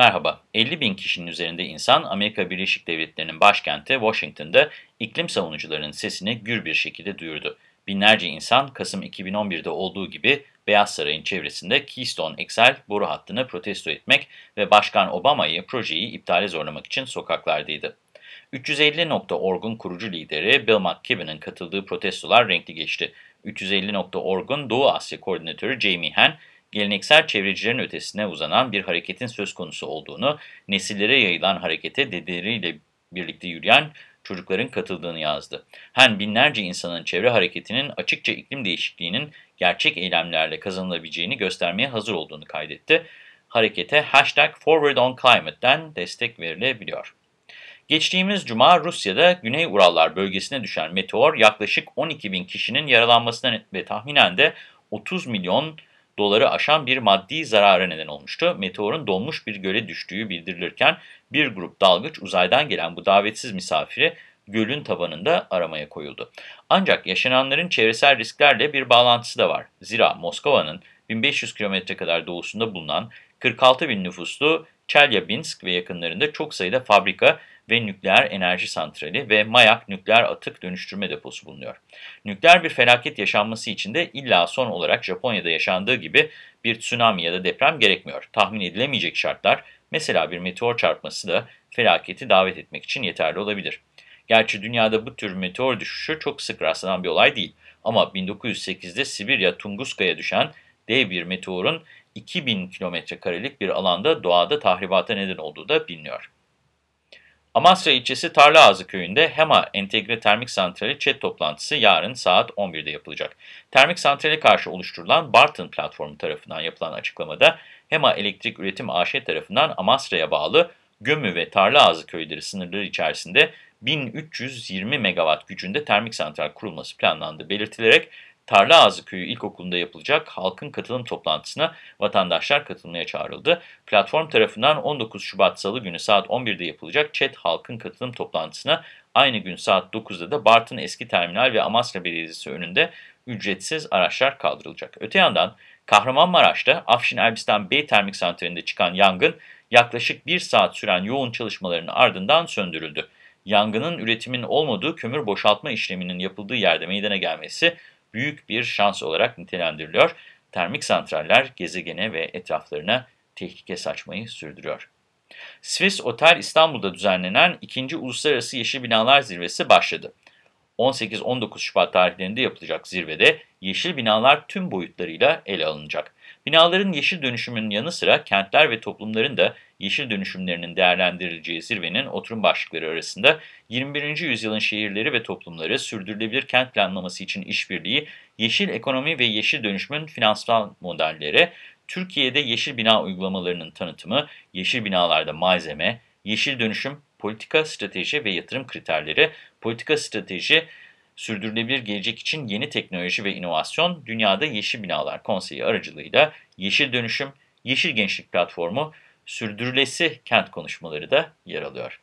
Merhaba, 50 bin kişinin üzerinde insan Amerika Birleşik Devletleri'nin başkenti Washington'da iklim savunucularının sesini gür bir şekilde duyurdu. Binlerce insan Kasım 2011'de olduğu gibi Beyaz Saray'ın çevresinde Keystone XL boru hattını protesto etmek ve Başkan Obama'yı projeyi iptale zorlamak için sokaklardaydı. 350.org'un kurucu lideri Bill McKibben'ın katıldığı protestolar renkli geçti. 350.org'un Doğu Asya koordinatörü Jamie Hann, geleneksel çevrecilerin ötesine uzanan bir hareketin söz konusu olduğunu, nesillere yayılan harekete dedeleriyle birlikte yürüyen çocukların katıldığını yazdı. Hen binlerce insanın çevre hareketinin açıkça iklim değişikliğinin gerçek eylemlerle kazanılabileceğini göstermeye hazır olduğunu kaydetti. Harekete hashtag ForwardOnClimate'den destek verilebiliyor. Geçtiğimiz cuma Rusya'da Güney Urallar bölgesine düşen meteor yaklaşık 12 bin kişinin yaralanmasına ve tahminen de 30 milyon doları aşan bir maddi zarara neden olmuştu. Meteorun donmuş bir göle düştüğü bildirilirken bir grup dalgıç uzaydan gelen bu davetsiz misafiri gölün tabanında aramaya koyuldu. Ancak yaşananların çevresel risklerle bir bağlantısı da var. Zira Moskova'nın 1500 kilometre kadar doğusunda bulunan 46 bin nüfuslu Chelyabinsk ve yakınlarında çok sayıda fabrika ve nükleer enerji santrali ve Mayak nükleer atık dönüştürme deposu bulunuyor. Nükleer bir felaket yaşanması için de illa son olarak Japonya'da yaşandığı gibi bir tsunami ya da deprem gerekmiyor. Tahmin edilemeyecek şartlar, mesela bir meteor çarpması da felaketi davet etmek için yeterli olabilir. Gerçi dünyada bu tür meteor düşüşü çok sık rastlanan bir olay değil. Ama 1908'de Sibirya Tunguska'ya düşen dev bir meteorun 2000 kilometre karelik bir alanda doğada tahribata neden olduğu da biliniyor. Amasya ilçesi Tarlaağızı köyünde HEMA Entegre Termik Santrali ÇED toplantısı yarın saat 11'de yapılacak. Termik santrale karşı oluşturulan Bartın platformu tarafından yapılan açıklamada HEMA Elektrik Üretim AŞ tarafından Amasra'ya bağlı Gömü ve Tarlaağızı köyleri sınırları içerisinde 1320 megawatt gücünde termik santral kurulması planlandı belirtilerek Tarlaağızı Köyü İlkokulu'nda yapılacak halkın katılım toplantısına vatandaşlar katılmaya çağrıldı. Platform tarafından 19 Şubat Salı günü saat 11'de yapılacak ÇED halkın katılım toplantısına aynı gün saat 9'da da Bartın Eski Terminal ve Amasra Belediyesi önünde ücretsiz araçlar kaldırılacak. Öte yandan Kahramanmaraş'ta Afşin Elbistan Bey Termik Santrali'nde çıkan yangın yaklaşık bir saat süren yoğun çalışmaların ardından söndürüldü. Yangının üretimin olmadığı kömür boşaltma işleminin yapıldığı yerde meydana gelmesi büyük bir şans olarak nitelendiriliyor. Termik santraller gezegene ve etraflarına tehlike saçmayı sürdürüyor. Swiss Otel İstanbul'da düzenlenen 2. Uluslararası Yeşil Binalar Zirvesi başladı. 18-19 Şubat tarihlerinde yapılacak zirvede yeşil binalar tüm boyutlarıyla ele alınacak. Binaların yeşil dönüşümünün yanı sıra kentler ve toplumların da yeşil dönüşümlerinin değerlendirileceği zirvenin oturum başlıkları arasında 21. yüzyılın şehirleri ve toplumları sürdürülebilir kent planlaması için işbirliği, yeşil ekonomi ve yeşil dönüşümün finansal modelleri, Türkiye'de yeşil bina uygulamalarının tanıtımı, yeşil binalarda malzeme, yeşil dönüşüm, politika, strateji ve yatırım kriterleri, politika strateji, sürdürülebilir gelecek için yeni teknoloji ve inovasyon, Dünyada Yeşil Binalar Konseyi aracılığıyla Yeşil Dönüşüm, Yeşil Gençlik Platformu, Sürdürülesi Kent konuşmaları da yer alıyor.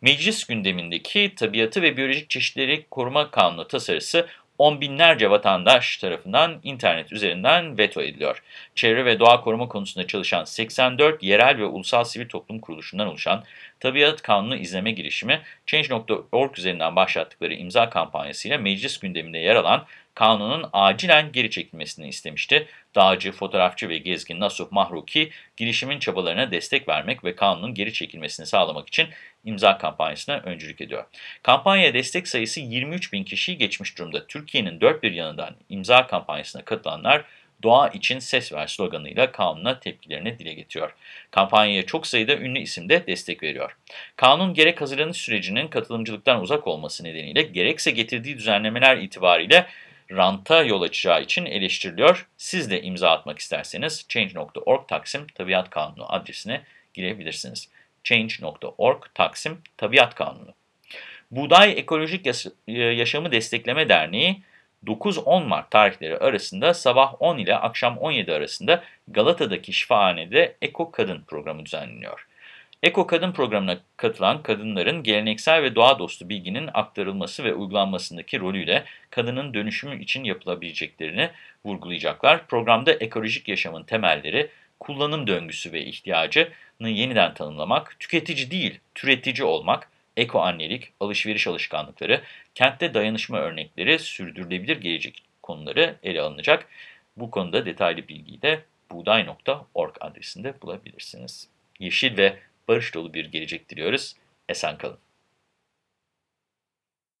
Meclis gündemindeki Tabiatı ve Biyolojik Çeşitleri Koruma Kanunu tasarısı on binlerce vatandaş tarafından internet üzerinden veto ediliyor. Çevre ve doğa koruma konusunda çalışan 84 yerel ve ulusal sivil toplum kuruluşundan oluşan Tabiat Kanunu izleme girişimi Change.org üzerinden başlattıkları imza kampanyasıyla meclis gündeminde yer alan kanunun acilen geri çekilmesini istemişti. Dağcı, fotoğrafçı ve gezgin Nasuh Mahruki girişimin çabalarına destek vermek ve kanunun geri çekilmesini sağlamak için imza kampanyasına öncülük ediyor. Kampanyaya destek sayısı 23 bin kişiyi geçmiş durumda. Türkiye'nin dört bir yanından imza kampanyasına katılanlar Doğa için ses ver sloganıyla kanuna tepkilerini dile getiriyor. Kampanyaya çok sayıda ünlü isim de destek veriyor. Kanun gerek hazırlanış sürecinin katılımcılıktan uzak olması nedeniyle gerekse getirdiği düzenlemeler itibariyle ranta yol açacağı için eleştiriliyor. Siz de imza atmak isterseniz change.org Taksim Tabiat Kanunu adresine girebilirsiniz. change.org Taksim Tabiat Kanunu. Buğday Ekolojik Yaşamı Destekleme Derneği 9-10 Mart tarihleri arasında sabah 10 ile akşam 17 arasında Galata'daki şifahanede Eko Kadın programı düzenleniyor. Eko Kadın programına katılan kadınların geleneksel ve doğa dostu bilginin aktarılması ve uygulanmasındaki rolüyle kadının dönüşümü için yapılabileceklerini vurgulayacaklar. Programda ekolojik yaşamın temelleri, kullanım döngüsü ve ihtiyacını yeniden tanımlamak, tüketici değil, türetici olmak, eko-annelik, alışveriş alışkanlıkları, kentte dayanışma örnekleri, sürdürülebilir gelecek konuları ele alınacak. Bu konuda detaylı bilgiyi de buğday.org adresinde bulabilirsiniz. Yeşil ve barış dolu bir gelecek diliyoruz. Esen kalın.